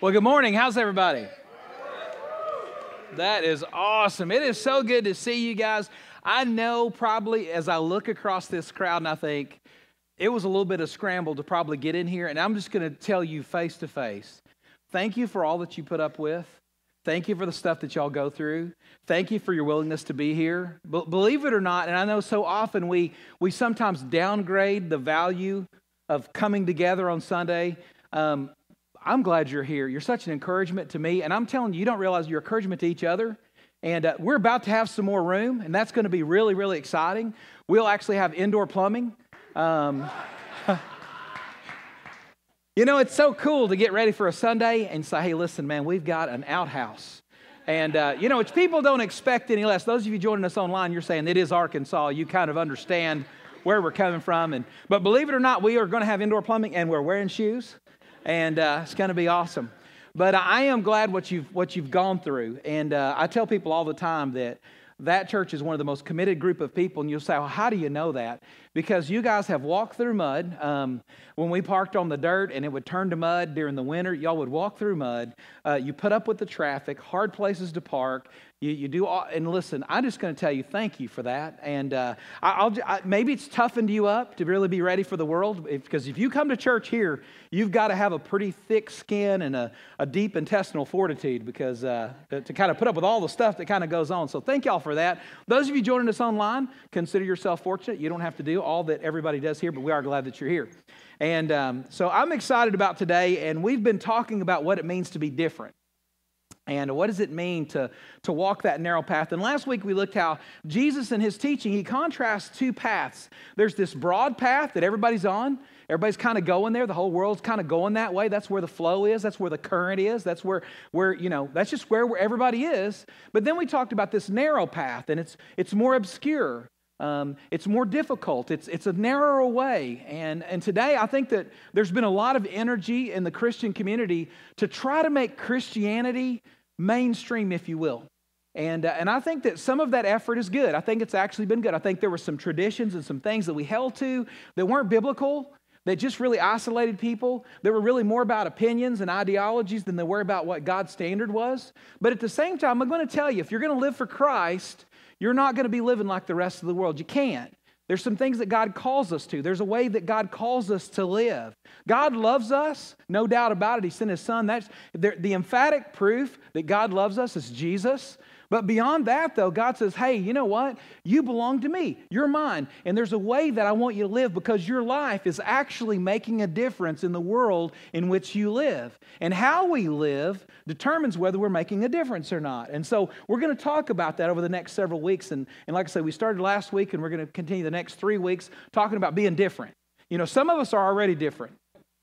Well, good morning. How's everybody? That is awesome. It is so good to see you guys. I know probably as I look across this crowd and I think it was a little bit of scramble to probably get in here, and I'm just going to tell you face to face thank you for all that you put up with. Thank you for the stuff that y'all go through. Thank you for your willingness to be here. But believe it or not, and I know so often we, we sometimes downgrade the value of coming together on Sunday. Um, I'm glad you're here. You're such an encouragement to me. And I'm telling you, you don't realize you're encouragement to each other. And uh, we're about to have some more room, and that's going to be really, really exciting. We'll actually have indoor plumbing. Um, you know, it's so cool to get ready for a Sunday and say, hey, listen, man, we've got an outhouse. And, uh, you know, which people don't expect any less. Those of you joining us online, you're saying it is Arkansas. You kind of understand where we're coming from. And, but believe it or not, we are going to have indoor plumbing, and we're wearing shoes and uh, it's going to be awesome. But I am glad what you've what you've gone through, and uh, I tell people all the time that that church is one of the most committed group of people. And you'll say, well, how do you know that? Because you guys have walked through mud. Um, when we parked on the dirt and it would turn to mud during the winter, y'all would walk through mud. Uh, you put up with the traffic, hard places to park. You, you do all, and listen, I'm just going to tell you thank you for that. And uh, I, will maybe it's toughened you up to really be ready for the world. Because if, if you come to church here, you've got to have a pretty thick skin and a, a deep intestinal fortitude because uh, to, to kind of put up with all the stuff that kind of goes on. So thank y'all for that. Those of you joining us online, consider yourself fortunate. You don't have to do all that everybody does here, but we are glad that you're here. And um, so I'm excited about today, and we've been talking about what it means to be different. And what does it mean to, to walk that narrow path? And last week we looked how Jesus in his teaching, he contrasts two paths. There's this broad path that everybody's on. Everybody's kind of going there. The whole world's kind of going that way. That's where the flow is. That's where the current is. That's where, where you know, that's just where, where everybody is. But then we talked about this narrow path, and it's, it's more obscure. Um, it's more difficult. It's, it's a narrower way. And, and today, I think that there's been a lot of energy in the Christian community to try to make Christianity mainstream, if you will. And, uh, and I think that some of that effort is good. I think it's actually been good. I think there were some traditions and some things that we held to that weren't biblical, that just really isolated people, that were really more about opinions and ideologies than they were about what God's standard was. But at the same time, I'm going to tell you if you're going to live for Christ, you're not going to be living like the rest of the world. You can't. There's some things that God calls us to. There's a way that God calls us to live. God loves us, no doubt about it. He sent His Son. That's the, the emphatic proof that God loves us is Jesus. But beyond that, though, God says, hey, you know what? You belong to me. You're mine. And there's a way that I want you to live because your life is actually making a difference in the world in which you live. And how we live determines whether we're making a difference or not. And so we're going to talk about that over the next several weeks. And, and like I said, we started last week and we're going to continue the next three weeks talking about being different. You know, some of us are already different.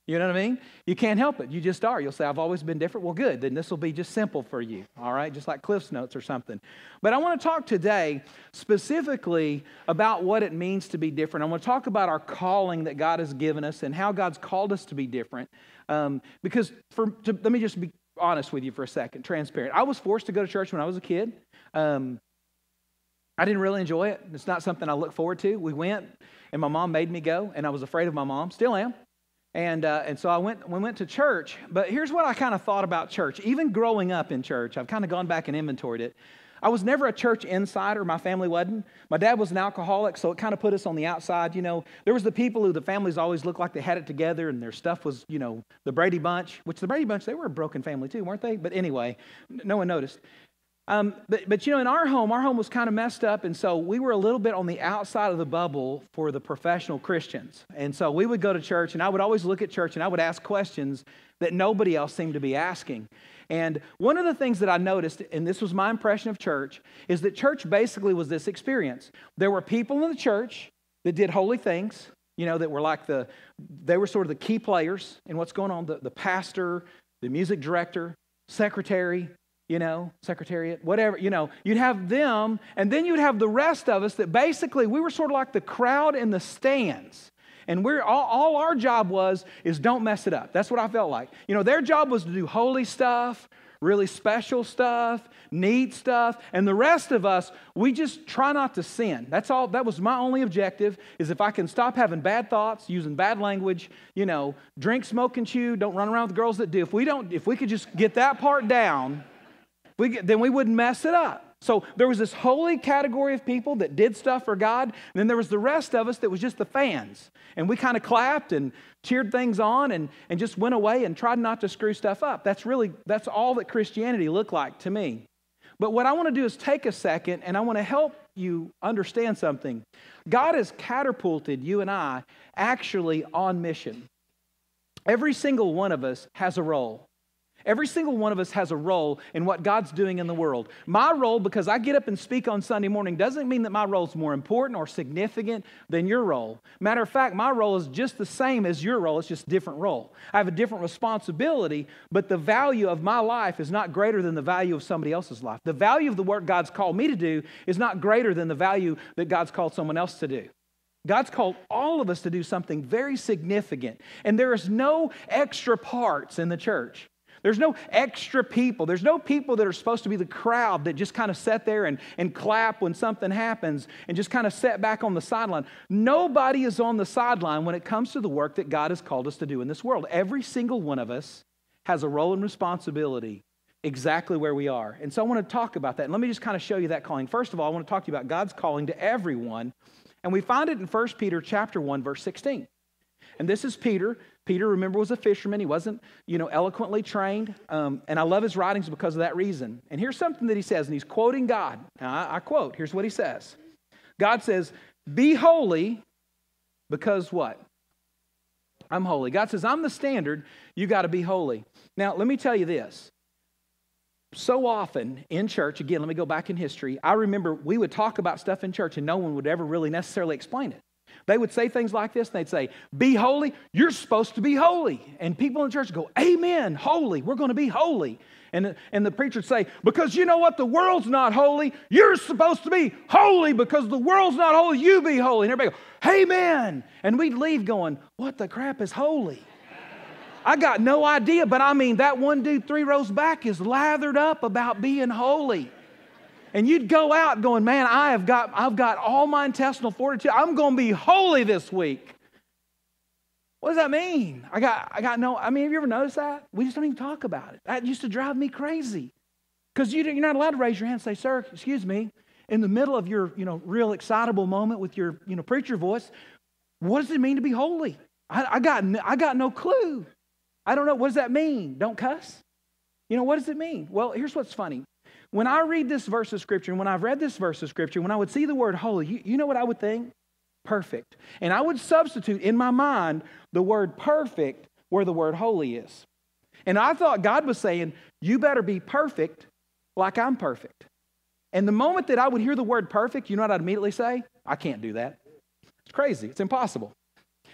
You know what I mean? You can't help it. You just are. You'll say, I've always been different. Well, good. Then this will be just simple for you, all right? Just like Cliff's Notes or something. But I want to talk today specifically about what it means to be different. I want to talk about our calling that God has given us and how God's called us to be different. Um, because, for, to, let me just be honest with you for a second, transparent. I was forced to go to church when I was a kid. Um, I didn't really enjoy it. It's not something I look forward to. We went, and my mom made me go, and I was afraid of my mom. Still am. And, uh, and so I went, we went to church. But here's what I kind of thought about church. Even growing up in church, I've kind of gone back and inventoried it. I was never a church insider. My family wasn't. My dad was an alcoholic, so it kind of put us on the outside. You know, there was the people who the families always looked like they had it together, and their stuff was, you know, the Brady Bunch. Which the Brady Bunch, they were a broken family too, weren't they? But anyway, no one noticed. Um, but, but you know, in our home, our home was kind of messed up, and so we were a little bit on the outside of the bubble for the professional Christians. And so we would go to church, and I would always look at church and I would ask questions that nobody else seemed to be asking. And one of the things that I noticed, and this was my impression of church, is that church basically was this experience. There were people in the church that did holy things, you know, that were like the, they were sort of the key players in what's going on the, the pastor, the music director, secretary, you know, secretariat, whatever, you know, you'd have them, and then you'd have the rest of us that basically we were sort of like the crowd in the stands. And we're all, all our job was is don't mess it up. That's what I felt like. You know, their job was to do holy stuff, really special stuff, neat stuff, and the rest of us, we just try not to sin. That's all that was my only objective is if I can stop having bad thoughts, using bad language, you know, drink, smoke and chew, don't run around with girls that do. If we don't if we could just get that part down, we, then we wouldn't mess it up. So there was this holy category of people that did stuff for God, and then there was the rest of us that was just the fans. And we kind of clapped and cheered things on and, and just went away and tried not to screw stuff up. That's really, that's all that Christianity looked like to me. But what I want to do is take a second and I want to help you understand something. God has catapulted you and I actually on mission. Every single one of us has a role. Every single one of us has a role in what God's doing in the world. My role, because I get up and speak on Sunday morning, doesn't mean that my role is more important or significant than your role. Matter of fact, my role is just the same as your role, it's just a different role. I have a different responsibility, but the value of my life is not greater than the value of somebody else's life. The value of the work God's called me to do is not greater than the value that God's called someone else to do. God's called all of us to do something very significant, and there is no extra parts in the church. There's no extra people. There's no people that are supposed to be the crowd that just kind of sit there and, and clap when something happens and just kind of sit back on the sideline. Nobody is on the sideline when it comes to the work that God has called us to do in this world. Every single one of us has a role and responsibility exactly where we are. And so I want to talk about that. And let me just kind of show you that calling. First of all, I want to talk to you about God's calling to everyone. And we find it in 1 Peter chapter 1 verse 16. And this is Peter Peter, remember, was a fisherman. He wasn't, you know, eloquently trained. Um, and I love his writings because of that reason. And here's something that he says, and he's quoting God. Now, I, I quote, here's what he says God says, Be holy because what? I'm holy. God says, I'm the standard. You got to be holy. Now, let me tell you this. So often in church, again, let me go back in history. I remember we would talk about stuff in church and no one would ever really necessarily explain it. They would say things like this. And they'd say, Be holy. You're supposed to be holy. And people in church go, Amen, holy. We're going to be holy. And, and the preacher would say, Because you know what? The world's not holy. You're supposed to be holy because the world's not holy. You be holy. And everybody go, Amen. And we'd leave going, What the crap is holy? I got no idea, but I mean, that one dude three rows back is lathered up about being holy. And you'd go out going, man, I have got, I've got all my intestinal fortitude. I'm going to be holy this week. What does that mean? I got, I got no, I mean, have you ever noticed that? We just don't even talk about it. That used to drive me crazy. Because you, you're not allowed to raise your hand and say, sir, excuse me, in the middle of your, you know, real excitable moment with your, you know, preacher voice, what does it mean to be holy? I, I, got, I got no clue. I don't know. What does that mean? Don't cuss? You know, what does it mean? Well, here's what's funny. When I read this verse of Scripture, and when I've read this verse of Scripture, when I would see the word holy, you, you know what I would think? Perfect. And I would substitute in my mind the word perfect where the word holy is. And I thought God was saying, You better be perfect like I'm perfect. And the moment that I would hear the word perfect, you know what I'd immediately say? I can't do that. It's crazy. It's impossible.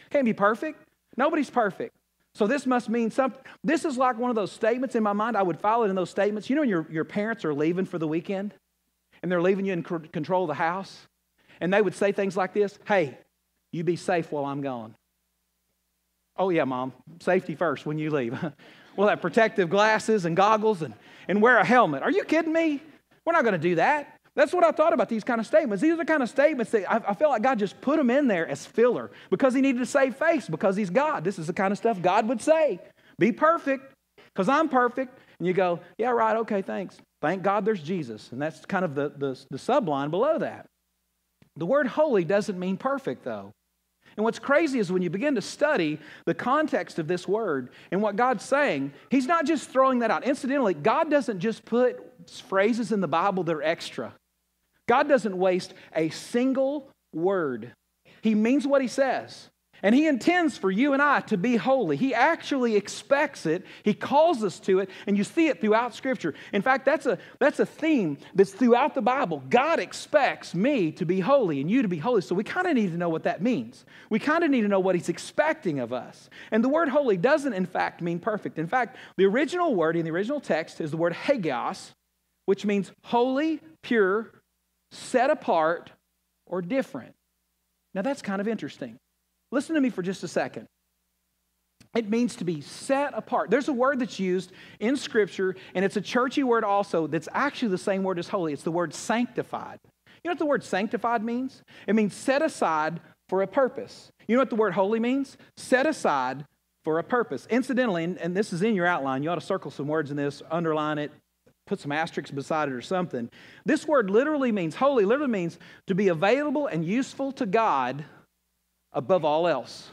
Can't be perfect. Nobody's perfect. So this must mean something. This is like one of those statements in my mind. I would file it in those statements. You know, your, your parents are leaving for the weekend and they're leaving you in control of the house. And they would say things like this Hey, you be safe while I'm gone. Oh, yeah, mom. Safety first when you leave. we'll have protective glasses and goggles and, and wear a helmet. Are you kidding me? We're not going to do that. That's what I thought about these kind of statements. These are the kind of statements that I, I feel like God just put them in there as filler because He needed to save face because He's God. This is the kind of stuff God would say. Be perfect because I'm perfect. And you go, yeah, right, okay, thanks. Thank God there's Jesus. And that's kind of the, the, the subline below that. The word holy doesn't mean perfect, though. And what's crazy is when you begin to study the context of this word and what God's saying, He's not just throwing that out. Incidentally, God doesn't just put phrases in the Bible that are extra. God doesn't waste a single word. He means what he says. And He intends for you and I to be holy. He actually expects it. He calls us to it, and you see it throughout Scripture. In fact, that's a, that's a theme that's throughout the Bible. God expects me to be holy and you to be holy. So we kind of need to know what that means. We kind of need to know what He's expecting of us. And the word holy doesn't, in fact, mean perfect. In fact, the original word in the original text is the word hagios, which means holy, pure, set apart, or different. Now that's kind of interesting. Listen to me for just a second. It means to be set apart. There's a word that's used in Scripture, and it's a churchy word also that's actually the same word as holy. It's the word sanctified. You know what the word sanctified means? It means set aside for a purpose. You know what the word holy means? Set aside for a purpose. Incidentally, and this is in your outline, you ought to circle some words in this, underline it, put some asterisks beside it or something. This word literally means, holy literally means to be available and useful to God above all else.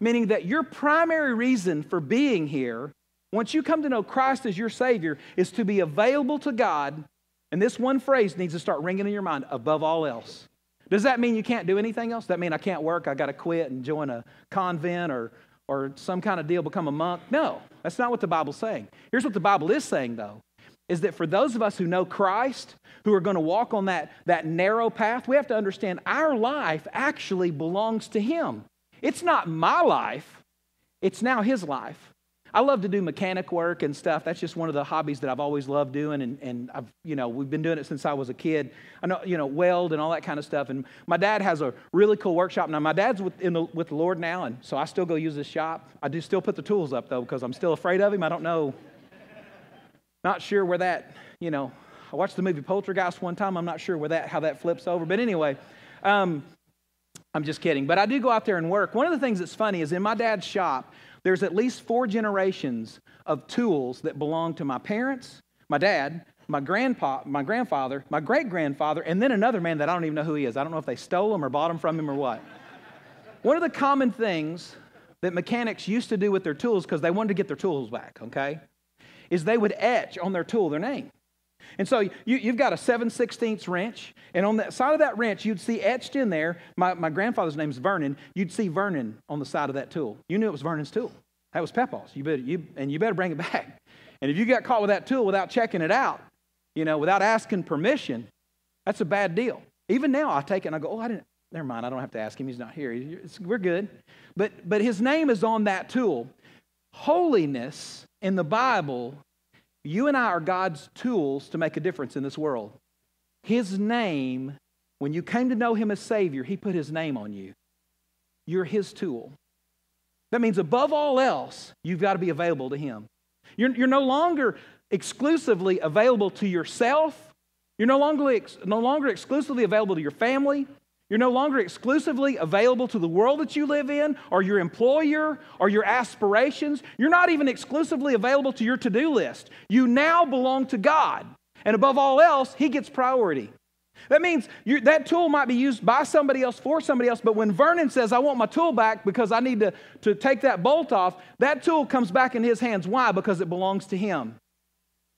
Meaning that your primary reason for being here, once you come to know Christ as your Savior, is to be available to God. And this one phrase needs to start ringing in your mind above all else. Does that mean you can't do anything else? Does that mean I can't work? I got to quit and join a convent or, or some kind of deal, become a monk? No, that's not what the Bible's saying. Here's what the Bible is saying, though is that for those of us who know Christ, who are going to walk on that, that narrow path, we have to understand our life actually belongs to Him. It's not my life, it's now His life. I love to do mechanic work and stuff. That's just one of the hobbies that I've always loved doing. And, and I've, you know, we've been doing it since I was a kid. I know, you know, weld and all that kind of stuff. And my dad has a really cool workshop. Now, my dad's with, the, with the Lord now, and so I still go use his shop. I do still put the tools up, though, because I'm still afraid of him. I don't know not sure where that, you know, I watched the movie Poltergeist one time. I'm not sure where that, how that flips over. But anyway, um, I'm just kidding. But I do go out there and work. One of the things that's funny is in my dad's shop, there's at least four generations of tools that belong to my parents, my dad, my grandpa, my grandfather, my great grandfather, and then another man that I don't even know who he is. I don't know if they stole him or bought him from him or what. One of the common things that mechanics used to do with their tools because they wanted to get their tools back, okay? Is they would etch on their tool their name. And so you, have got a 7 16th wrench, and on the side of that wrench, you'd see etched in there, my, my grandfather's name is Vernon, you'd see Vernon on the side of that tool. You knew it was Vernon's tool. That was Pepaw's. You better, you, and you better bring it back. And if you got caught with that tool without checking it out, you know, without asking permission, that's a bad deal. Even now, I take it and I go, oh, I didn't, never mind, I don't have to ask him. He's not here. It's, we're good. But, but his name is on that tool. Holiness in the Bible, you and I are God's tools to make a difference in this world. His name, when you came to know Him as Savior, He put His name on you. You're His tool. That means, above all else, you've got to be available to Him. You're, you're no longer exclusively available to yourself. You're no longer, no longer exclusively available to your family. You're no longer exclusively available to the world that you live in, or your employer, or your aspirations. You're not even exclusively available to your to do list. You now belong to God. And above all else, He gets priority. That means that tool might be used by somebody else for somebody else, but when Vernon says, I want my tool back because I need to, to take that bolt off, that tool comes back in his hands. Why? Because it belongs to him.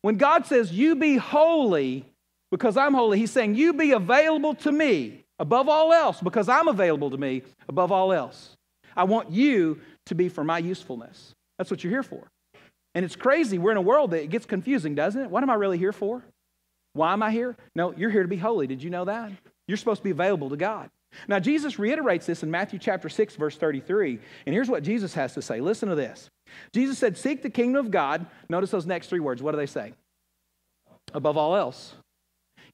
When God says, You be holy because I'm holy, He's saying, You be available to me above all else, because I'm available to me above all else. I want you to be for my usefulness. That's what you're here for. And it's crazy. We're in a world that it gets confusing, doesn't it? What am I really here for? Why am I here? No, you're here to be holy. Did you know that? You're supposed to be available to God. Now, Jesus reiterates this in Matthew chapter 6, verse 33. And here's what Jesus has to say. Listen to this. Jesus said, Seek the kingdom of God. Notice those next three words. What do they say? Above all else.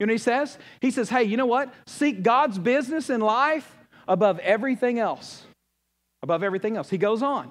You know what he says? He says, hey, you know what? Seek God's business in life above everything else. Above everything else. He goes on.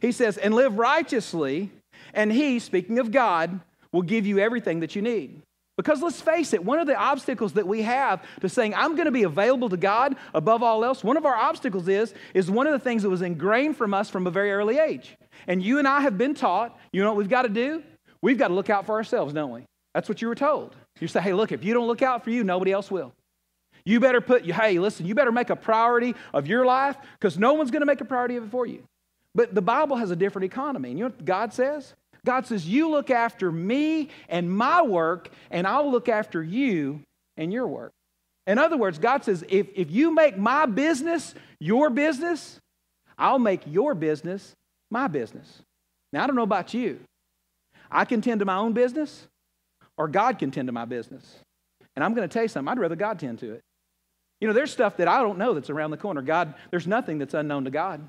He says, and live righteously, and he, speaking of God, will give you everything that you need. Because let's face it, one of the obstacles that we have to saying, I'm going to be available to God above all else, one of our obstacles is, is one of the things that was ingrained from us from a very early age. And you and I have been taught, you know what we've got to do? We've got to look out for ourselves, don't we? That's what you were told. You say, hey, look, if you don't look out for you, nobody else will. You better put, hey, listen, you better make a priority of your life because no one's going to make a priority of it for you. But the Bible has a different economy. And you know what God says? God says, You look after me and my work, and I'll look after you and your work. In other words, God says, if, if you make my business your business, I'll make your business my business. Now, I don't know about you. I can tend to my own business, or God can tend to my business. And I'm going to tell you something, I'd rather God tend to it. You know, there's stuff that I don't know that's around the corner. God, there's nothing that's unknown to God.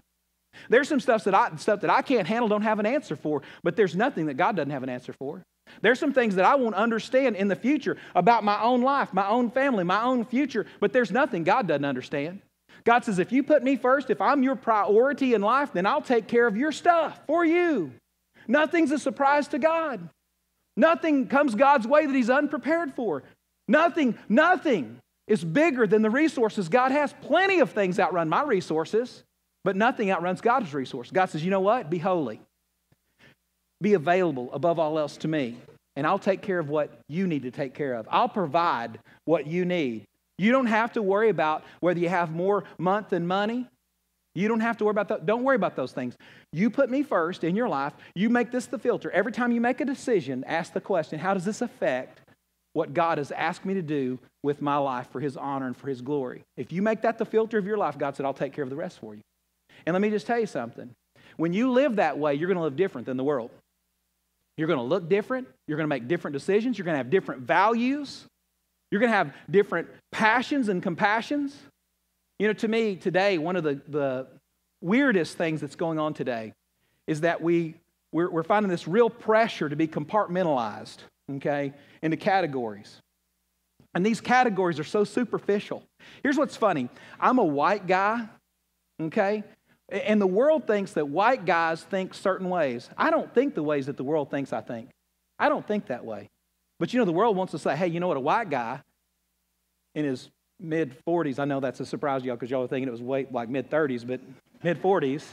There's some stuff that I stuff that I can't handle, don't have an answer for, but there's nothing that God doesn't have an answer for. There's some things that I won't understand in the future about my own life, my own family, my own future, but there's nothing God doesn't understand. God says, if you put me first, if I'm your priority in life, then I'll take care of your stuff for you. Nothing's a surprise to God. Nothing comes God's way that He's unprepared for. Nothing, nothing is bigger than the resources God has. Plenty of things outrun my resources, but nothing outruns God's resource. God says, you know what? Be holy. Be available above all else to me, and I'll take care of what you need to take care of. I'll provide what you need. You don't have to worry about whether you have more month than money. You don't have to worry about that. Don't worry about those things. You put me first in your life. You make this the filter. Every time you make a decision, ask the question how does this affect what God has asked me to do with my life for His honor and for His glory? If you make that the filter of your life, God said, I'll take care of the rest for you. And let me just tell you something. When you live that way, you're going to live different than the world. You're going to look different. You're going to make different decisions. You're going to have different values. You're going to have different passions and compassions. You know, to me, today, one of the, the weirdest things that's going on today is that we, we're, we're finding this real pressure to be compartmentalized, okay, into categories. And these categories are so superficial. Here's what's funny I'm a white guy, okay? And the world thinks that white guys think certain ways. I don't think the ways that the world thinks I think. I don't think that way. But you know, the world wants to say, hey, you know what, a white guy in his mid 40s, I know that's a surprise to y'all because y'all were thinking it was way like mid 30s, but mid 40s,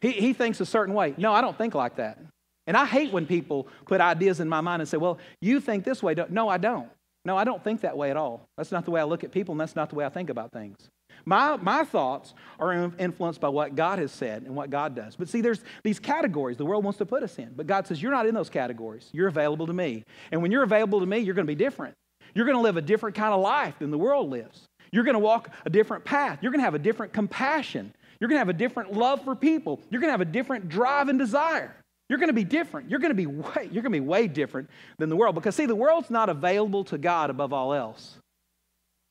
he, he thinks a certain way. No, I don't think like that. And I hate when people put ideas in my mind and say, well, you think this way. No, I don't. No, I don't think that way at all. That's not the way I look at people, and that's not the way I think about things. My, my thoughts are influenced by what God has said and what God does. But see, there's these categories the world wants to put us in. But God says, You're not in those categories. You're available to me. And when you're available to me, you're going to be different. You're going to live a different kind of life than the world lives. You're going to walk a different path. You're going to have a different compassion. You're going to have a different love for people. You're going to have a different drive and desire. You're going to be different. You're going to be way, you're going to be way different than the world because see the world's not available to God above all else.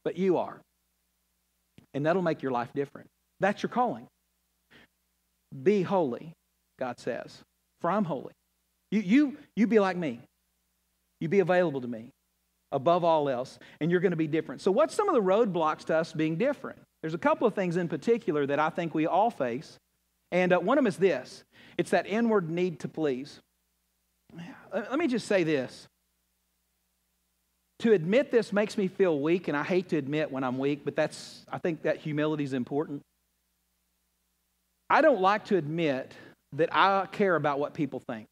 But you are and that'll make your life different. That's your calling. Be holy, God says, for I'm holy. You, you, you be like me. You be available to me above all else, and you're going to be different. So, what's some of the roadblocks to us being different? There's a couple of things in particular that I think we all face, and uh, one of them is this it's that inward need to please. Let me just say this to admit this makes me feel weak, and I hate to admit when I'm weak, but that's, I think that humility is important. I don't like to admit that I care about what people think.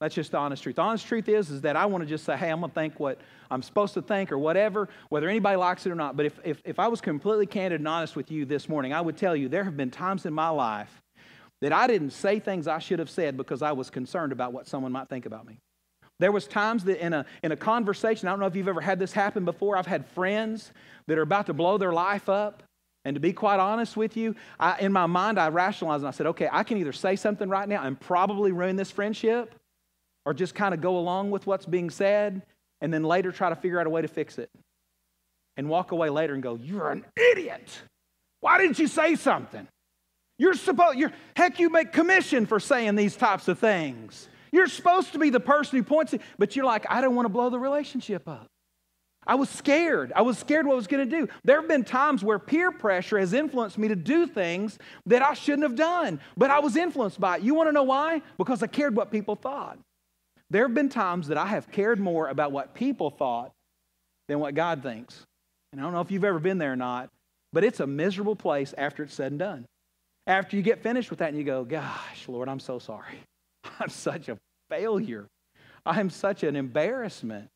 That's just the honest truth. The honest truth is, is that I want to just say, hey, I'm going to think what I'm supposed to think or whatever, whether anybody likes it or not. But if, if, if I was completely candid and honest with you this morning, I would tell you there have been times in my life that I didn't say things I should have said because I was concerned about what someone might think about me. There was times that in a, in a conversation, I don't know if you've ever had this happen before. I've had friends that are about to blow their life up. And to be quite honest with you, I, in my mind, I rationalized and I said, okay, I can either say something right now and probably ruin this friendship or just kind of go along with what's being said and then later try to figure out a way to fix it. And walk away later and go, you're an idiot. Why didn't you say something? You're supposed, you're, heck, you make commission for saying these types of things. You're supposed to be the person who points it, but you're like, I don't want to blow the relationship up. I was scared. I was scared what I was going to do. There have been times where peer pressure has influenced me to do things that I shouldn't have done, but I was influenced by it. You want to know why? Because I cared what people thought. There have been times that I have cared more about what people thought than what God thinks. And I don't know if you've ever been there or not, but it's a miserable place after it's said and done. After you get finished with that and you go, Gosh, Lord, I'm so sorry. I'm such a failure. I'm such an embarrassment.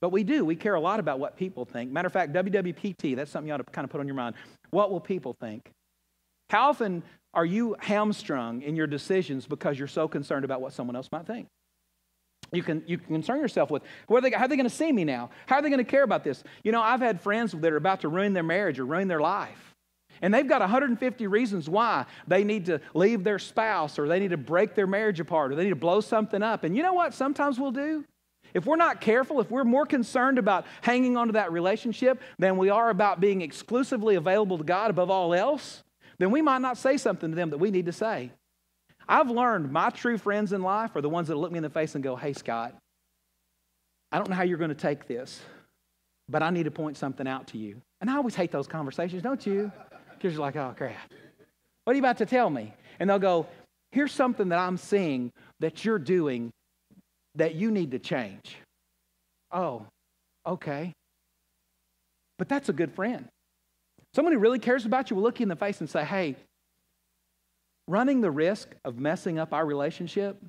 But we do. We care a lot about what people think. Matter of fact, WWPT, that's something you ought to kind of put on your mind. What will people think? How often are you hamstrung in your decisions because you're so concerned about what someone else might think? You can, you can concern yourself with are they, how are they going to see me now? How are they going to care about this? You know, I've had friends that are about to ruin their marriage or ruin their life. And they've got 150 reasons why they need to leave their spouse or they need to break their marriage apart or they need to blow something up. And you know what sometimes we'll do? If we're not careful, if we're more concerned about hanging on to that relationship than we are about being exclusively available to God above all else, then we might not say something to them that we need to say. I've learned my true friends in life are the ones that look me in the face and go, Hey, Scott, I don't know how you're going to take this, but I need to point something out to you. And I always hate those conversations, don't you? Because you're like, Oh, crap. What are you about to tell me? And they'll go, Here's something that I'm seeing that you're doing that you need to change. Oh, okay. But that's a good friend. Someone who really cares about you will look you in the face and say, hey, running the risk of messing up our relationship,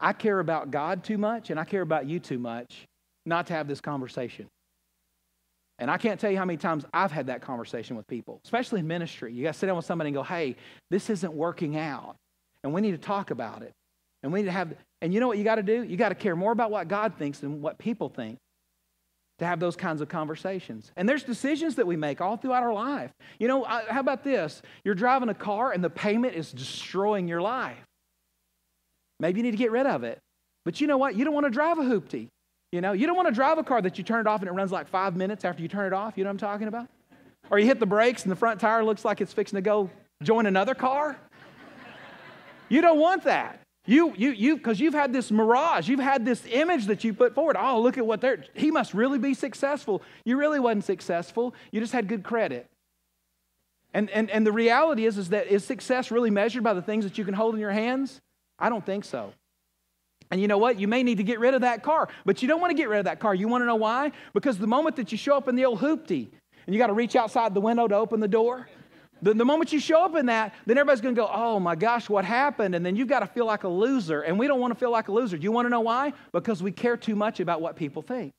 I care about God too much and I care about you too much not to have this conversation. And I can't tell you how many times I've had that conversation with people, especially in ministry. You got to sit down with somebody and go, hey, this isn't working out. And we need to talk about it. And we need to have, and you know what you got to do? You got to care more about what God thinks than what people think to have those kinds of conversations. And there's decisions that we make all throughout our life. You know, how about this? You're driving a car and the payment is destroying your life. Maybe you need to get rid of it. But you know what? You don't want to drive a hoopty. You know, you don't want to drive a car that you turn it off and it runs like five minutes after you turn it off. You know what I'm talking about? Or you hit the brakes and the front tire looks like it's fixing to go join another car. You don't want that. You, you, you, because you've had this mirage, you've had this image that you put forward. Oh, look at what they're, he must really be successful. You really wasn't successful. You just had good credit. And, and, and the reality is, is that is success really measured by the things that you can hold in your hands? I don't think so. And you know what? You may need to get rid of that car, but you don't want to get rid of that car. You want to know why? Because the moment that you show up in the old hoopty and you got to reach outside the window to open the door, the, the moment you show up in that, then everybody's going to go, oh my gosh, what happened? And then you've got to feel like a loser. And we don't want to feel like a loser. Do you want to know why? Because we care too much about what people think.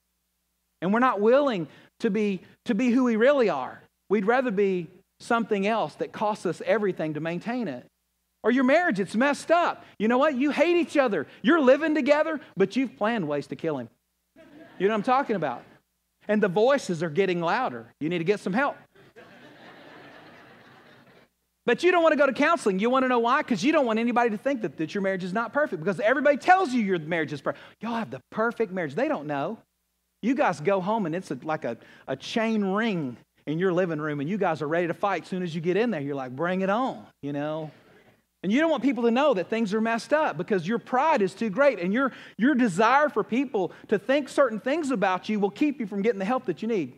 And we're not willing to be, to be who we really are. We'd rather be something else that costs us everything to maintain it. Or your marriage, it's messed up. You know what? You hate each other. You're living together, but you've planned ways to kill him. You know what I'm talking about? And the voices are getting louder. You need to get some help. But you don't want to go to counseling. You want to know why? Because you don't want anybody to think that, that your marriage is not perfect. Because everybody tells you your marriage is perfect. Y'all have the perfect marriage. They don't know. You guys go home and it's a, like a, a chain ring in your living room, and you guys are ready to fight. As soon as you get in there, you're like, bring it on, you know? And you don't want people to know that things are messed up because your pride is too great. And your, your desire for people to think certain things about you will keep you from getting the help that you need.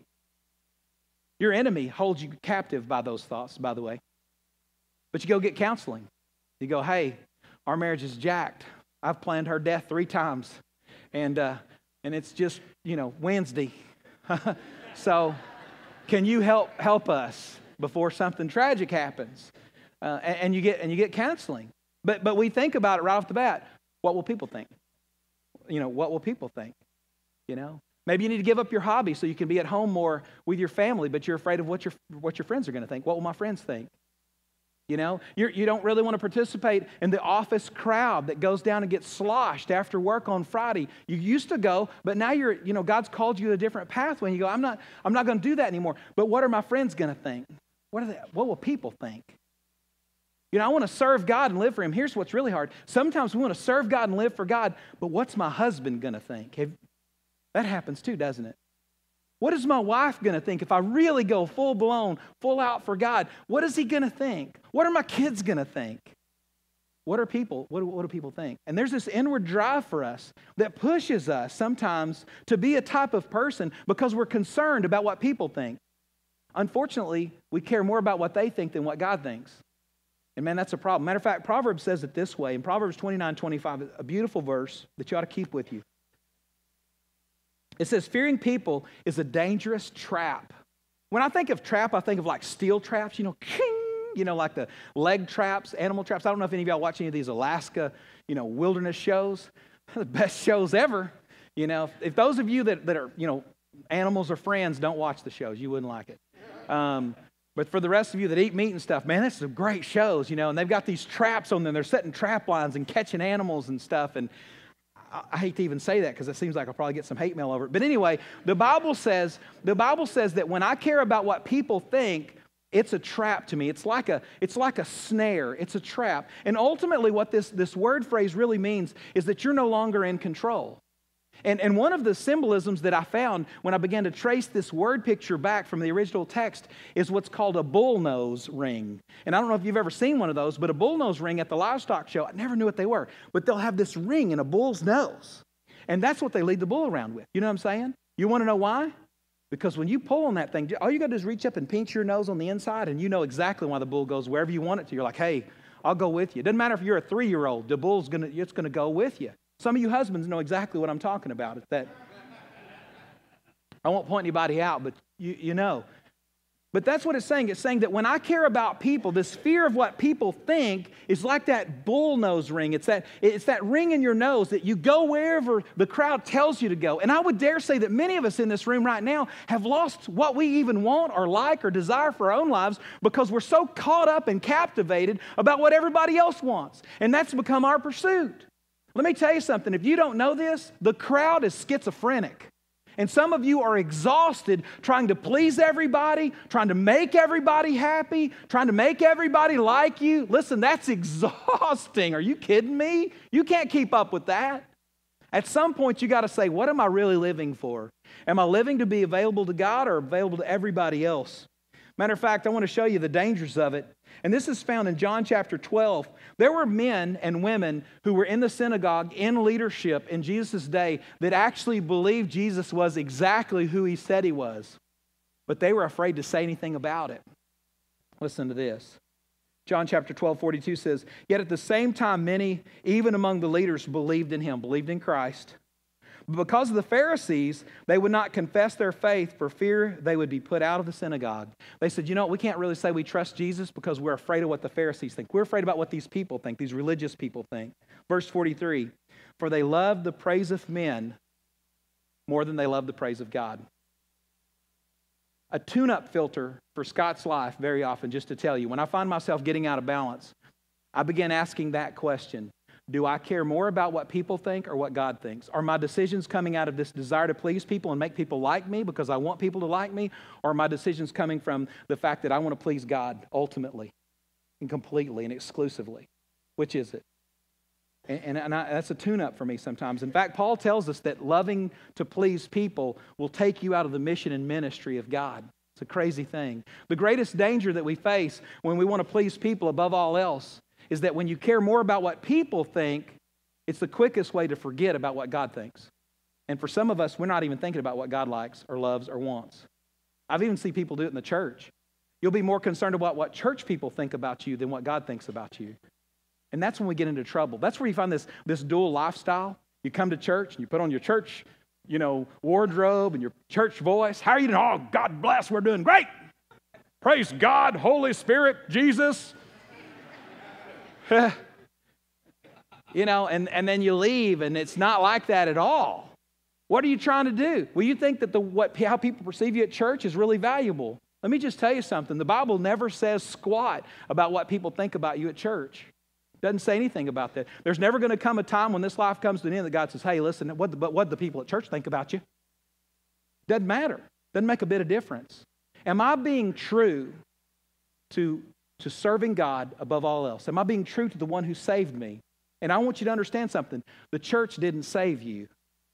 Your enemy holds you captive by those thoughts, by the way. But you go get counseling. You go, hey, our marriage is jacked. I've planned her death three times. And, uh, and it's just, you know, Wednesday. so can you help, help us before something tragic happens? Uh, and, and, you get, and you get counseling. But, but we think about it right off the bat. What will people think? You know, what will people think? You know, Maybe you need to give up your hobby so you can be at home more with your family, but you're afraid of what your, what your friends are going to think. What will my friends think? You know, You're, you do not really want to participate in the office crowd that goes down and gets sloshed after work on Friday. You used to go, but now you're, you know, God's called you a different pathway. And you go, I'm not, I'm not going to do that anymore. But what are my friends going to think? What, are they, what will people think? You know, I want to serve God and live for Him. Here's what's really hard. Sometimes we want to serve God and live for God, but what's my husband going to think? That happens too, doesn't it? What is my wife going to think if I really go full blown, full out for God? What is he going to think? What are my kids going to think? What are people? What do, what do people think? And there's this inward drive for us that pushes us sometimes to be a type of person because we're concerned about what people think. Unfortunately, we care more about what they think than what God thinks. And man, that's a problem. Matter of fact, Proverbs says it this way in Proverbs 29 25, a beautiful verse that you ought to keep with you. It says, fearing people is a dangerous trap. When I think of trap, I think of like steel traps, you know, king, you know, like the leg traps, animal traps. I don't know if any of y'all watch any of these Alaska, you know, wilderness shows. The best shows ever. You know, if, those of you that, that are, you know, animals or friends, don't watch the shows. You wouldn't like it. Um, but for the rest of you that eat meat and stuff, man, that's some great shows, you know, and they've got these traps on them. They're setting trap lines and catching animals and stuff. And I hate to even say that because it seems like I'll probably get some hate mail over it. But anyway, the Bible says, the Bible says that when I care about what people think, it's a trap to me. It's like a, it's like a snare. It's a trap. And ultimately, what this, this word phrase really means is that you're no longer in control. And, and one of the symbolisms that I found when I began to trace this word picture back from the original text is what's called a bullnose ring. And I don't know if you've ever seen one of those, but a bullnose ring at the livestock show, I never knew what they were, but they'll have this ring in a bull's nose. And that's what they lead the bull around with. You know what I'm saying? You want to know why? Because when you pull on that thing, all you got to do is reach up and pinch your nose on the inside, and you know exactly why the bull goes wherever you want it to. You're like, hey, I'll go with you. It doesn't matter if you're a three year old, the bull's gonna, it's going to go with you. Some of you husbands know exactly what I'm talking about. That I won't point anybody out, but you, you know. But that's what it's saying. It's saying that when I care about people, this fear of what people think is like that bull nose ring. It's that, it's that ring in your nose that you go wherever the crowd tells you to go. And I would dare say that many of us in this room right now have lost what we even want or like or desire for our own lives because we're so caught up and captivated about what everybody else wants. And that's become our pursuit. Let me tell you something. If you don't know this, the crowd is schizophrenic. And some of you are exhausted trying to please everybody, trying to make everybody happy, trying to make everybody like you. Listen, that's exhausting. Are you kidding me? You can't keep up with that. At some point, you got to say, what am I really living for? Am I living to be available to God or available to everybody else? Matter of fact, I want to show you the dangers of it. And this is found in John chapter 12. There were men and women who were in the synagogue in leadership in Jesus' day that actually believed Jesus was exactly who he said he was, but they were afraid to say anything about it. Listen to this. John chapter 12, 42 says, Yet at the same time, many, even among the leaders, believed in him, believed in Christ. But because of the Pharisees, they would not confess their faith for fear they would be put out of the synagogue. They said, You know, we can't really say we trust Jesus because we're afraid of what the Pharisees think. We're afraid about what these people think, these religious people think. Verse 43 For they love the praise of men more than they love the praise of God. A tune up filter for Scott's life, very often, just to tell you, when I find myself getting out of balance, I begin asking that question do I care more about what people think or what God thinks? Are my decisions coming out of this desire to please people and make people like me because I want people to like me? Or are my decisions coming from the fact that I want to please God ultimately and completely and exclusively? Which is it? And, and, and I, that's a tune up for me sometimes. In fact, Paul tells us that loving to please people will take you out of the mission and ministry of God. It's a crazy thing. The greatest danger that we face when we want to please people above all else is that when you care more about what people think, it's the quickest way to forget about what God thinks. And for some of us, we're not even thinking about what God likes or loves or wants. I've even seen people do it in the church. You'll be more concerned about what church people think about you than what God thinks about you. And that's when we get into trouble. That's where you find this, this dual lifestyle. You come to church and you put on your church, you know, wardrobe and your church voice. How are you doing? Oh, God bless, we're doing great. Praise God, Holy Spirit, Jesus. you know, and, and then you leave, and it's not like that at all. What are you trying to do? Well, you think that the, what, how people perceive you at church is really valuable. Let me just tell you something. The Bible never says squat about what people think about you at church. It doesn't say anything about that. There's never going to come a time when this life comes to an end that God says, hey, listen, what the, what the people at church think about you? Doesn't matter. Doesn't make a bit of difference. Am I being true to to serving God above all else? Am I being true to the one who saved me? And I want you to understand something the church didn't save you.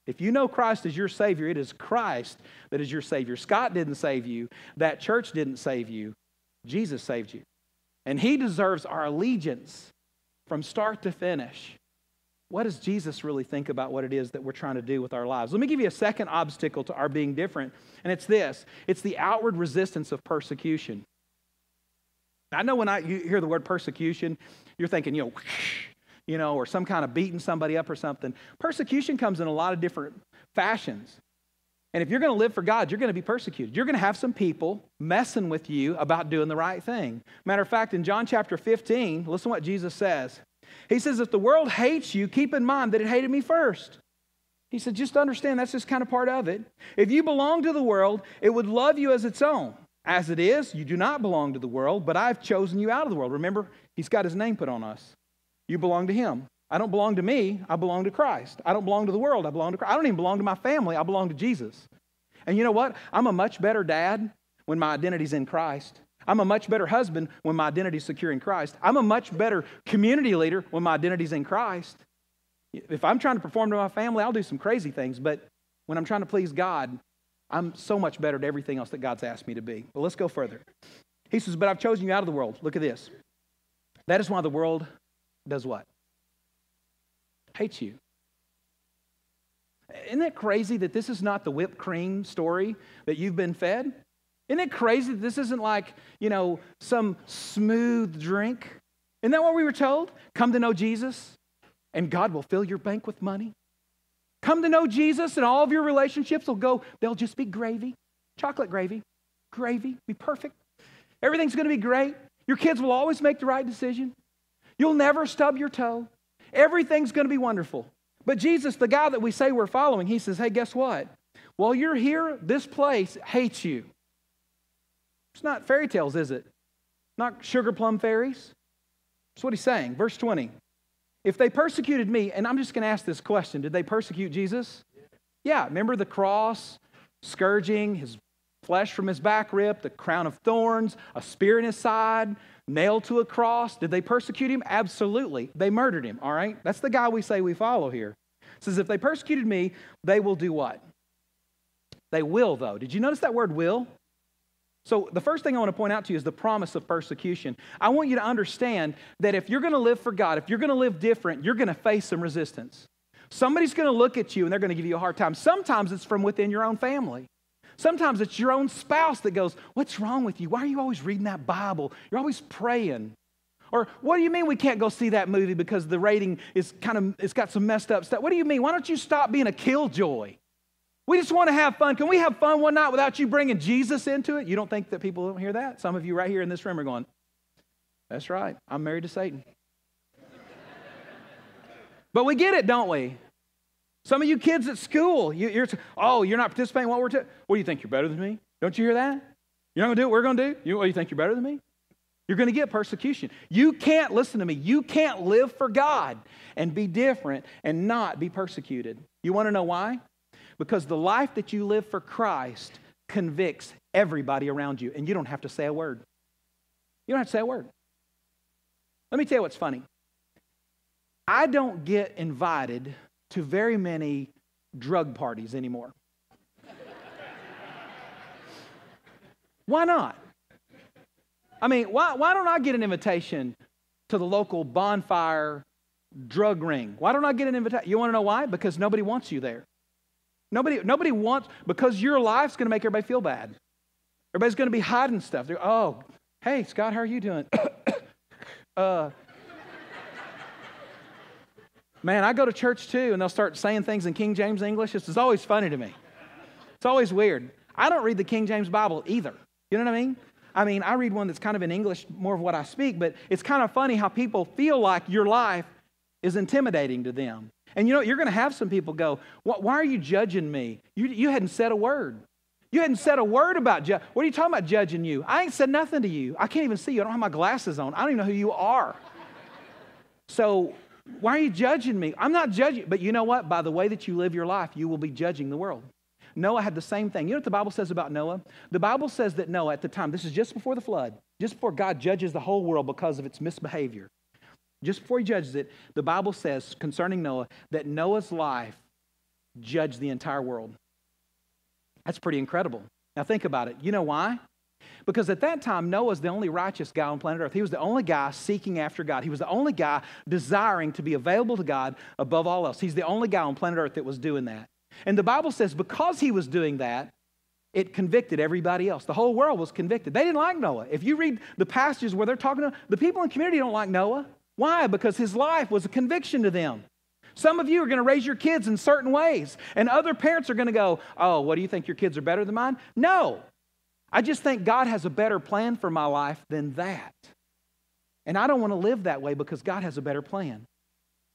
If you know Christ as your Savior, it is Christ that is your Savior. Scott didn't save you, that church didn't save you. Jesus saved you. And He deserves our allegiance from start to finish. What does Jesus really think about what it is that we're trying to do with our lives? Let me give you a second obstacle to our being different, and it's this it's the outward resistance of persecution. I know when I you hear the word persecution, you're thinking, you know, you know, or some kind of beating somebody up or something. Persecution comes in a lot of different fashions. And if you're going to live for God, you're going to be persecuted. You're going to have some people messing with you about doing the right thing. Matter of fact, in John chapter 15, listen what Jesus says. He says, If the world hates you, keep in mind that it hated me first. He said, Just understand that's just kind of part of it. If you belong to the world, it would love you as its own. As it is, you do not belong to the world, but I've chosen you out of the world. Remember, He's got His name put on us. You belong to Him. I don't belong to me, I belong to Christ. I don't belong to the world, I belong to Christ. I don't even belong to my family, I belong to Jesus. And you know what? I'm a much better dad when my identity's in Christ. I'm a much better husband when my identity's secure in Christ. I'm a much better community leader when my identity's in Christ. If I'm trying to perform to my family, I'll do some crazy things, but when I'm trying to please God, I'm so much better at everything else that God's asked me to be. But let's go further. He says, But I've chosen you out of the world. Look at this. That is why the world does what? Hates you. Isn't it crazy that this is not the whipped cream story that you've been fed? Isn't it crazy that this isn't like, you know, some smooth drink? Isn't that what we were told? Come to know Jesus and God will fill your bank with money. Come to know Jesus and all of your relationships will go, they'll just be gravy, chocolate gravy, gravy, be perfect. Everything's going to be great. Your kids will always make the right decision. You'll never stub your toe. Everything's going to be wonderful. But Jesus, the guy that we say we're following, he says, hey, guess what? While you're here, this place hates you. It's not fairy tales, is it? Not sugar plum fairies. That's what he's saying. Verse 20. If they persecuted me, and I'm just going to ask this question did they persecute Jesus? Yeah, remember the cross, scourging, his flesh from his back ripped, the crown of thorns, a spear in his side, nailed to a cross. Did they persecute him? Absolutely. They murdered him, all right? That's the guy we say we follow here. It says, if they persecuted me, they will do what? They will, though. Did you notice that word will? So, the first thing I want to point out to you is the promise of persecution. I want you to understand that if you're going to live for God, if you're going to live different, you're going to face some resistance. Somebody's going to look at you and they're going to give you a hard time. Sometimes it's from within your own family. Sometimes it's your own spouse that goes, What's wrong with you? Why are you always reading that Bible? You're always praying. Or what do you mean we can't go see that movie because the rating is kind of, it's got some messed up stuff? What do you mean? Why don't you stop being a killjoy? We just want to have fun. Can we have fun one night without you bringing Jesus into it? You don't think that people don't hear that? Some of you right here in this room are going, That's right. I'm married to Satan. but we get it, don't we? Some of you kids at school, you, are oh, you're not participating in what we're doing. What do you think? You're better than me? Don't you hear that? You're not going to do what we're going to do? You, what, you think you're better than me? You're going to get persecution. You can't, listen to me, you can't live for God and be different and not be persecuted. You want to know why? Because the life that you live for Christ convicts everybody around you, and you don't have to say a word. You don't have to say a word. Let me tell you what's funny. I don't get invited to very many drug parties anymore. why not? I mean, why, why don't I get an invitation to the local bonfire drug ring? Why don't I get an invitation? You want to know why? Because nobody wants you there. Nobody, nobody wants, because your life's going to make everybody feel bad. Everybody's going to be hiding stuff. They're, oh, hey, Scott, how are you doing? uh, man, I go to church too, and they'll start saying things in King James English. This is always funny to me. It's always weird. I don't read the King James Bible either. You know what I mean? I mean, I read one that's kind of in English, more of what I speak, but it's kind of funny how people feel like your life is intimidating to them. And you know, you're going to have some people go, Why are you judging me? You, you hadn't said a word. You hadn't said a word about. What are you talking about judging you? I ain't said nothing to you. I can't even see you. I don't have my glasses on. I don't even know who you are. So why are you judging me? I'm not judging. But you know what? By the way that you live your life, you will be judging the world. Noah had the same thing. You know what the Bible says about Noah? The Bible says that Noah, at the time, this is just before the flood, just before God judges the whole world because of its misbehavior just before he judges it, the Bible says concerning Noah that Noah's life judged the entire world. That's pretty incredible. Now think about it. You know why? Because at that time, Noah's the only righteous guy on planet Earth. He was the only guy seeking after God. He was the only guy desiring to be available to God above all else. He's the only guy on planet Earth that was doing that. And the Bible says because he was doing that, it convicted everybody else. The whole world was convicted. They didn't like Noah. If you read the passages where they're talking to the people in the community don't like Noah. Why? Because his life was a conviction to them. Some of you are going to raise your kids in certain ways, and other parents are going to go, Oh, what do you think your kids are better than mine? No. I just think God has a better plan for my life than that. And I don't want to live that way because God has a better plan.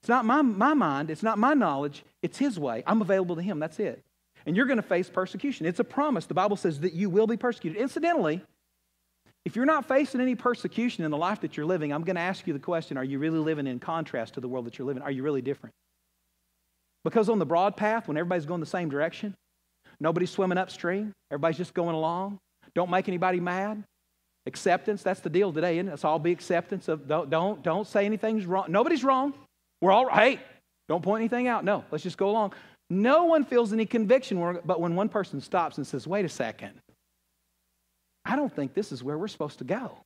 It's not my, my mind, it's not my knowledge, it's His way. I'm available to Him, that's it. And you're going to face persecution. It's a promise. The Bible says that you will be persecuted. Incidentally, if you're not facing any persecution in the life that you're living, I'm going to ask you the question are you really living in contrast to the world that you're living? Are you really different? Because on the broad path, when everybody's going the same direction, nobody's swimming upstream, everybody's just going along, don't make anybody mad. Acceptance, that's the deal today, isn't it? Let's all be acceptance of don't, don't, don't say anything's wrong. Nobody's wrong. We're all right. Hey, don't point anything out. No, let's just go along. No one feels any conviction, but when one person stops and says, wait a second, I don't think this is where we're supposed to go.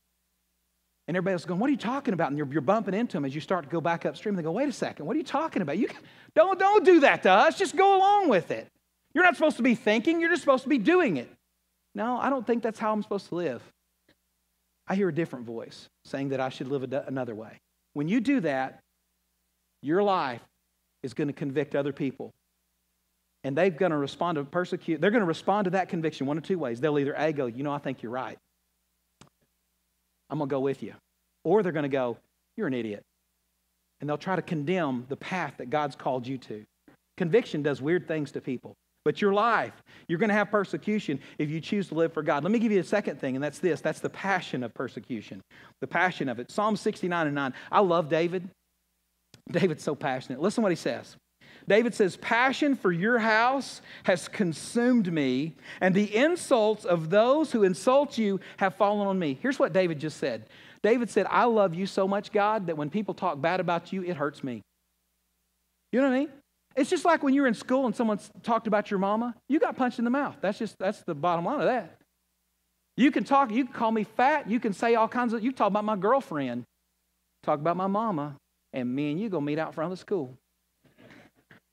And everybody else going, What are you talking about? And you're, you're bumping into them as you start to go back upstream. They go, Wait a second, what are you talking about? You don't, don't do that to us. Just go along with it. You're not supposed to be thinking, you're just supposed to be doing it. No, I don't think that's how I'm supposed to live. I hear a different voice saying that I should live another way. When you do that, your life is going to convict other people. And they're going to respond to persecute. They're going to respond to that conviction one of two ways. They'll either A, go, you know, I think you're right. I'm going to go with you. Or they're going to go, you're an idiot. And they'll try to condemn the path that God's called you to. Conviction does weird things to people. But your life, you're going to have persecution if you choose to live for God. Let me give you a second thing, and that's this that's the passion of persecution. The passion of it. Psalm 69 and 9. I love David. David's so passionate. Listen what he says. David says, Passion for your house has consumed me, and the insults of those who insult you have fallen on me. Here's what David just said David said, I love you so much, God, that when people talk bad about you, it hurts me. You know what I mean? It's just like when you're in school and someone talked about your mama, you got punched in the mouth. That's just that's the bottom line of that. You can talk, you can call me fat, you can say all kinds of you talk about my girlfriend, talk about my mama, and me and you go meet out front of the school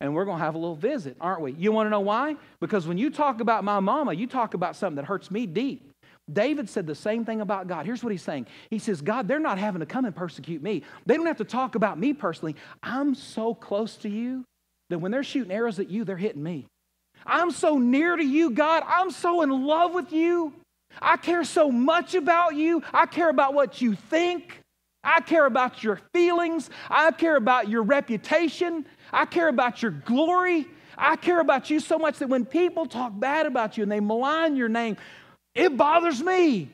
and we're going to have a little visit, aren't we? You want to know why? Because when you talk about my mama, you talk about something that hurts me deep. David said the same thing about God. Here's what he's saying He says, God, they're not having to come and persecute me. They don't have to talk about me personally. I'm so close to you that when they're shooting arrows at you, they're hitting me. I'm so near to you, God. I'm so in love with you. I care so much about you. I care about what you think. I care about your feelings. I care about your reputation. I care about your glory. I care about you so much that when people talk bad about you and they malign your name, it bothers me.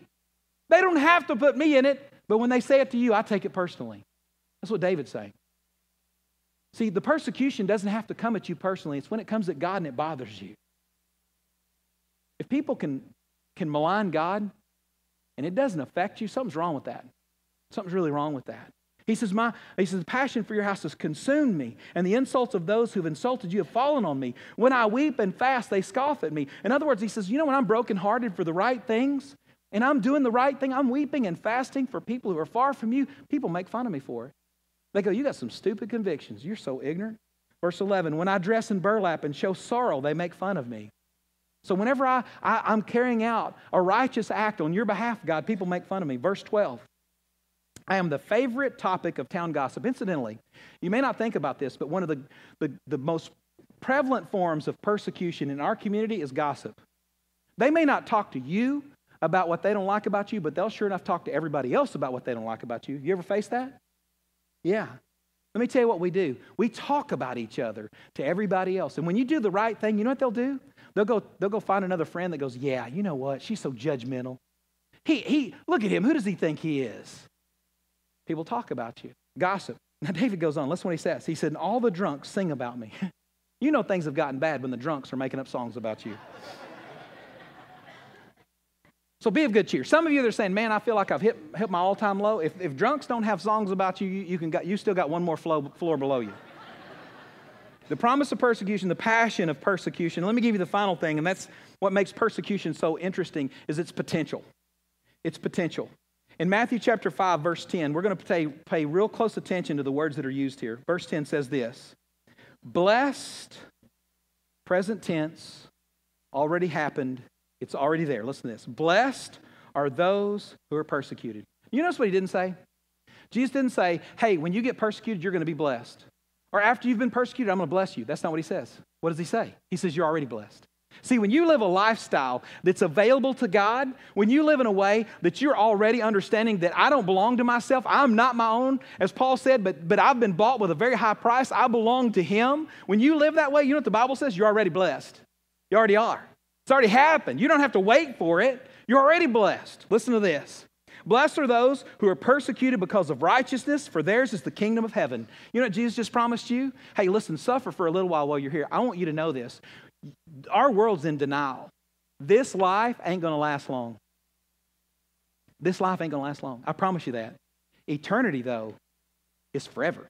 They don't have to put me in it, but when they say it to you, I take it personally. That's what David's saying. See, the persecution doesn't have to come at you personally, it's when it comes at God and it bothers you. If people can, can malign God and it doesn't affect you, something's wrong with that. Something's really wrong with that. He says, My he says, the passion for your house has consumed me, and the insults of those who've insulted you have fallen on me. When I weep and fast, they scoff at me. In other words, he says, You know, when I'm brokenhearted for the right things, and I'm doing the right thing, I'm weeping and fasting for people who are far from you, people make fun of me for it. They go, You got some stupid convictions. You're so ignorant. Verse 11, when I dress in burlap and show sorrow, they make fun of me. So whenever I, I, am carrying out a righteous act on your behalf, God, people make fun of me. Verse 12, I am the favorite topic of town gossip. Incidentally, you may not think about this, but one of the, the, the most prevalent forms of persecution in our community is gossip. They may not talk to you about what they don't like about you, but they'll sure enough talk to everybody else about what they don't like about you. You ever face that? Yeah. Let me tell you what we do. We talk about each other to everybody else. And when you do the right thing, you know what they'll do? They'll go, they'll go find another friend that goes, Yeah, you know what? She's so judgmental. He, he, look at him. Who does he think he is? People talk about you, gossip. Now, David goes on. Listen what he says. He said, All the drunks sing about me. you know things have gotten bad when the drunks are making up songs about you. so be of good cheer. Some of you that are saying, Man, I feel like I've hit, hit my all time low. If, if drunks don't have songs about you, you, you, can got, you still got one more floor, floor below you. the promise of persecution, the passion of persecution. Let me give you the final thing, and that's what makes persecution so interesting is its potential. Its potential. In Matthew chapter 5, verse 10, we're going to pay, pay real close attention to the words that are used here. Verse 10 says this Blessed, present tense, already happened, it's already there. Listen to this. Blessed are those who are persecuted. You notice what he didn't say? Jesus didn't say, hey, when you get persecuted, you're going to be blessed. Or after you've been persecuted, I'm going to bless you. That's not what he says. What does he say? He says, you're already blessed. See, when you live a lifestyle that's available to God, when you live in a way that you're already understanding that I don't belong to myself, I'm not my own, as Paul said, but, but I've been bought with a very high price, I belong to Him. When you live that way, you know what the Bible says? You're already blessed. You already are. It's already happened. You don't have to wait for it. You're already blessed. Listen to this. Blessed are those who are persecuted because of righteousness, for theirs is the kingdom of heaven. You know what Jesus just promised you? Hey, listen, suffer for a little while while you're here. I want you to know this our world's in denial. This life ain't going to last long. This life ain't gonna last long. I promise you that. Eternity, though, is forever.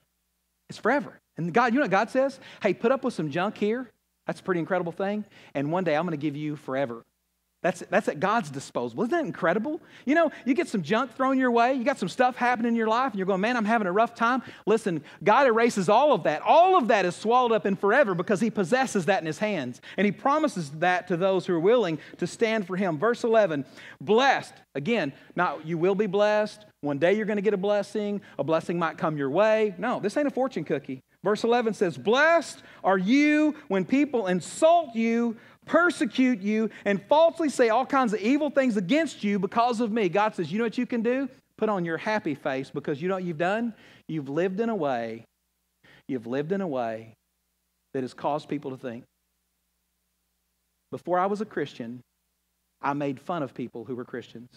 It's forever. And God, you know what God says? Hey, put up with some junk here. That's a pretty incredible thing. And one day I'm gonna give you forever. That's, that's at God's disposal. Isn't that incredible? You know, you get some junk thrown your way, you got some stuff happening in your life, and you're going, man, I'm having a rough time. Listen, God erases all of that. All of that is swallowed up in forever because He possesses that in His hands. And He promises that to those who are willing to stand for Him. Verse 11, blessed. Again, not you will be blessed. One day you're going to get a blessing. A blessing might come your way. No, this ain't a fortune cookie. Verse 11 says, Blessed are you when people insult you persecute you, and falsely say all kinds of evil things against you because of me. God says, You know what you can do? Put on your happy face because you know what you've done? You've lived in a way, you've lived in a way that has caused people to think. Before I was a Christian, I made fun of people who were Christians.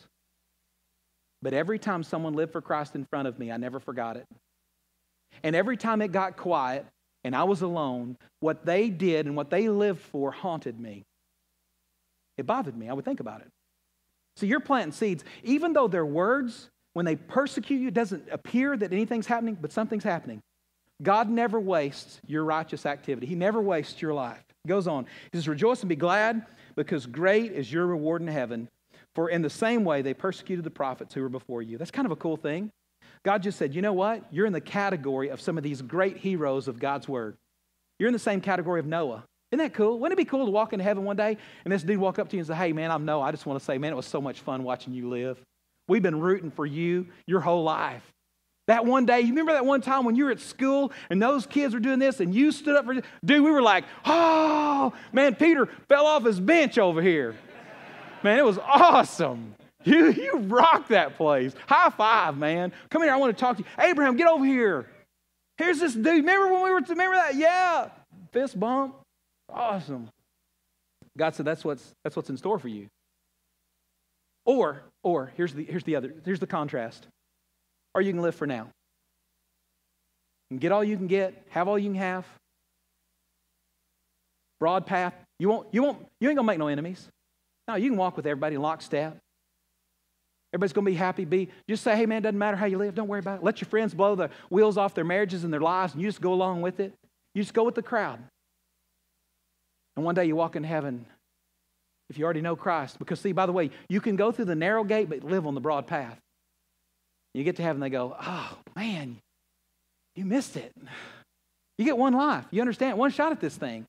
But every time someone lived for Christ in front of me, I never forgot it. And every time it got quiet, and I was alone, what they did and what they lived for haunted me. It bothered me. I would think about it. So you're planting seeds. Even though their words, when they persecute you, it doesn't appear that anything's happening, but something's happening. God never wastes your righteous activity. He never wastes your life. He goes on. He says, Rejoice and be glad, because great is your reward in heaven. For in the same way they persecuted the prophets who were before you. That's kind of a cool thing. God just said, you know what? You're in the category of some of these great heroes of God's word. You're in the same category of Noah. Isn't that cool? Wouldn't it be cool to walk into heaven one day and this dude walk up to you and say, hey, man, I'm Noah. I just want to say, man, it was so much fun watching you live. We've been rooting for you your whole life. That one day, you remember that one time when you were at school and those kids were doing this and you stood up for, dude, we were like, oh, man, Peter fell off his bench over here. Man, it was awesome. You, you rock that place. High five, man. Come here, I want to talk to you. Abraham, get over here. Here's this dude. Remember when we were, to, remember that? Yeah. Fist bump. Awesome. God said that's what's, that's what's in store for you. Or, or, here's the, here's the other, here's the contrast. Or you can live for now. And get all you can get, have all you can have. Broad path. You won't, you won't, you ain't gonna make no enemies. No, you can walk with everybody lockstep. Everybody's going to be happy. Be just say, hey man, doesn't matter how you live. Don't worry about it. Let your friends blow the wheels off their marriages and their lives, and you just go along with it. You just go with the crowd. And one day you walk in heaven if you already know Christ. Because see, by the way, you can go through the narrow gate but live on the broad path. You get to heaven, they go, oh man, you missed it. You get one life. You understand? One shot at this thing.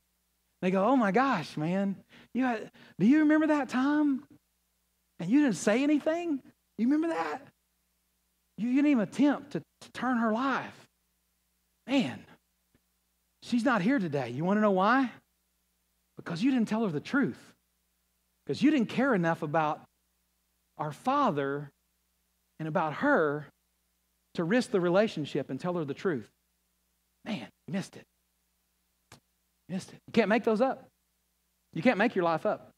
They go, oh my gosh, man. You had, do you remember that time and you didn't say anything? You remember that? You, didn't even attempt to, to turn her life. Man, she's not here today. You want to know why? Because you didn't tell her the truth. Because you didn't care enough about our Father and about her to risk the relationship and tell her the truth. Man, you missed it. You missed it. You can't make those up. You can't make your life up.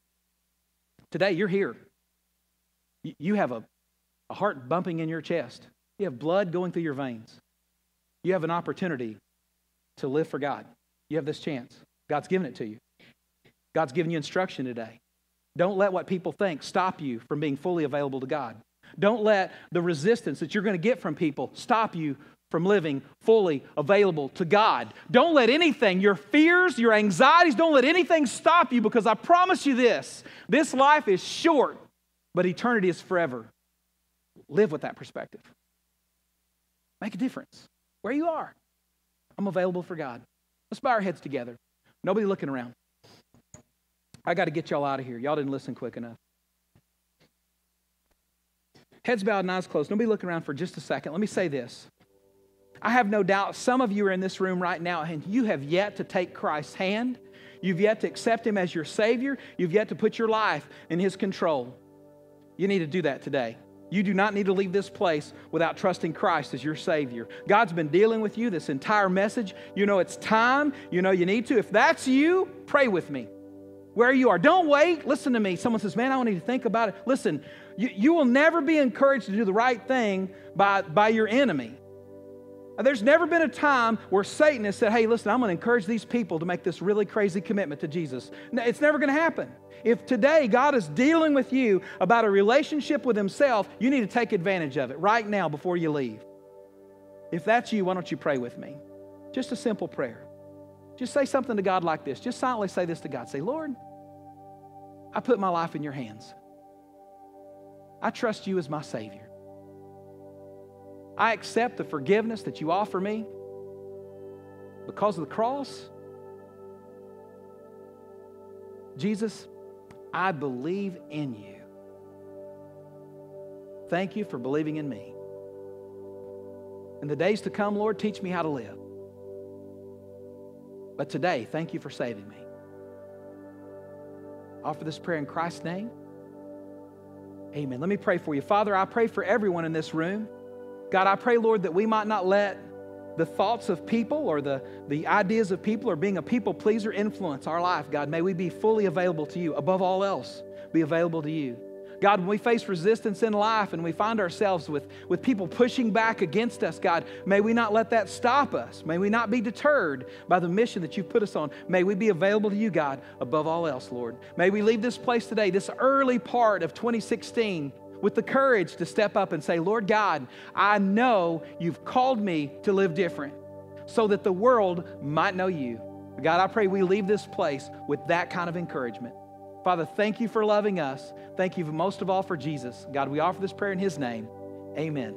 Today, you're here. You have a, a heart bumping in your chest. You have blood going through your veins. You have an opportunity to live for God. You have this chance. God's given it to you. God's given you instruction today. Don't let what people think stop you from being fully available to God. Don't let the resistance that you're going to get from people stop you from living fully available to God. Don't let anything, your fears, your anxieties, don't let anything stop you because I promise you this this life is short but eternity is forever. Live with that perspective. Make a difference where you are. I'm available for God. Let's bow our heads together. Nobody looking around. I got to get y'all out of here. Y'all didn't listen quick enough. Heads bowed and eyes closed. Nobody looking around for just a second. Let me say this. I have no doubt some of you are in this room right now and you have yet to take Christ's hand. You've yet to accept Him as your Savior. You've yet to put your life in His control. You need to do that today. You do not need to leave this place without trusting Christ as your Savior. God's been dealing with you this entire message. You know it's time. You know you need to. If that's you, pray with me where you are. Don't wait. Listen to me. Someone says, Man, I need to think about it. Listen, you, you will never be encouraged to do the right thing by, by your enemy. There's never been a time where Satan has said, hey, listen, I'm going to encourage these people to make this really crazy commitment to Jesus. It's never going to happen. If today God is dealing with you about a relationship with Himself, you need to take advantage of it right now before you leave. If that's you, why don't you pray with me? Just a simple prayer. Just say something to God like this. Just silently say this to God. Say, Lord, I put my life in your hands. I trust you as my Savior. I accept the forgiveness that you offer me because of the cross. Jesus, I believe in you. Thank you for believing in me. In the days to come, Lord, teach me how to live. But today, thank you for saving me. offer this prayer in Christ's name. Amen. Let me pray for you. Father, I pray for everyone in this room. God, I pray, Lord, that we might not let the thoughts of people or the, the ideas of people or being a people pleaser influence our life. God, may we be fully available to you. Above all else, be available to you. God, when we face resistance in life and we find ourselves with, with people pushing back against us, God, may we not let that stop us. May we not be deterred by the mission that you've put us on. May we be available to you, God, above all else, Lord. May we leave this place today, this early part of 2016, with the courage to step up and say, Lord God, I know you've called me to live different so that the world might know you. God, I pray we leave this place with that kind of encouragement. Father, thank you for loving us. Thank you most of all for Jesus. God, we offer this prayer in his name. Amen.